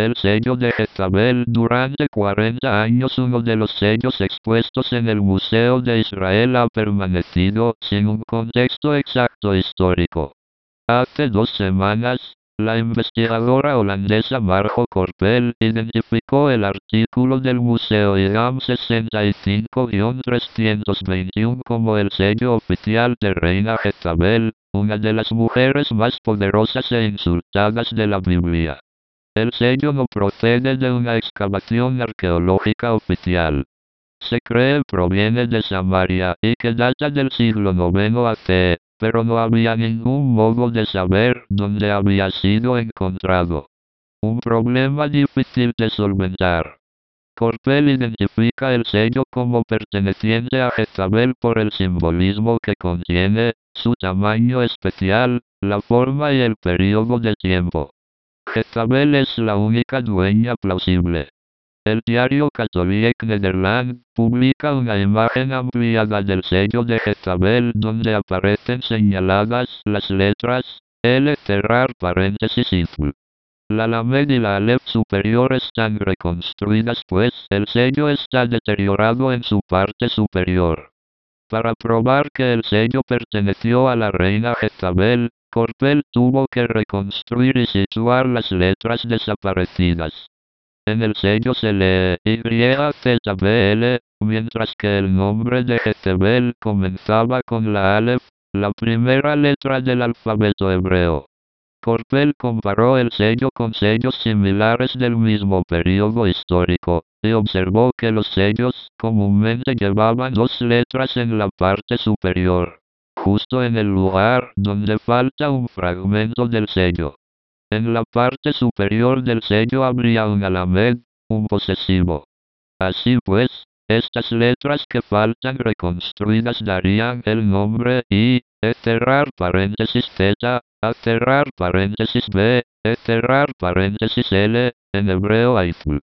El sello de Jezabel durante 40 años uno de los sellos expuestos en el Museo de Israel ha permanecido sin un contexto exacto histórico. Hace dos semanas, la investigadora holandesa Marjo Corpel identificó el artículo del Museo IRAM 65-321 como el sello oficial de Reina Jezabel, una de las mujeres más poderosas e insultadas de la Biblia. El sello no procede de una excavación arqueológica oficial. Se cree proviene de Samaria y que data del siglo IX AC, pero no había ningún modo de saber dónde había sido encontrado. Un problema difícil de solventar. Corpel identifica el sello como perteneciente a Jezabel por el simbolismo que contiene, su tamaño especial, la forma y el periodo de tiempo. Jezabel es la única dueña plausible. El diario Catholic Nederland publica una imagen ampliada del sello de Jezabel donde aparecen señaladas las letras L cerrar paréntesis. La Lamed y la Aleph superior están reconstruidas pues el sello está deteriorado en su parte superior. Para probar que el sello perteneció a la reina Jezabel, Corpel tuvo que reconstruir y situar las letras desaparecidas. En el sello se lee YZBL, mientras que el nombre de Jezebel comenzaba con la Aleph, la primera letra del alfabeto hebreo. Corpel comparó el sello con sellos similares del mismo periodo histórico, y observó que los sellos comúnmente llevaban dos letras en la parte superior justo en el lugar donde falta un fragmento del sello. En la parte superior del sello habría un alamed, un posesivo. Así pues, estas letras que faltan reconstruidas darían el nombre I, e cerrar paréntesis Z, a cerrar paréntesis B, e cerrar paréntesis L, en hebreo Aiful.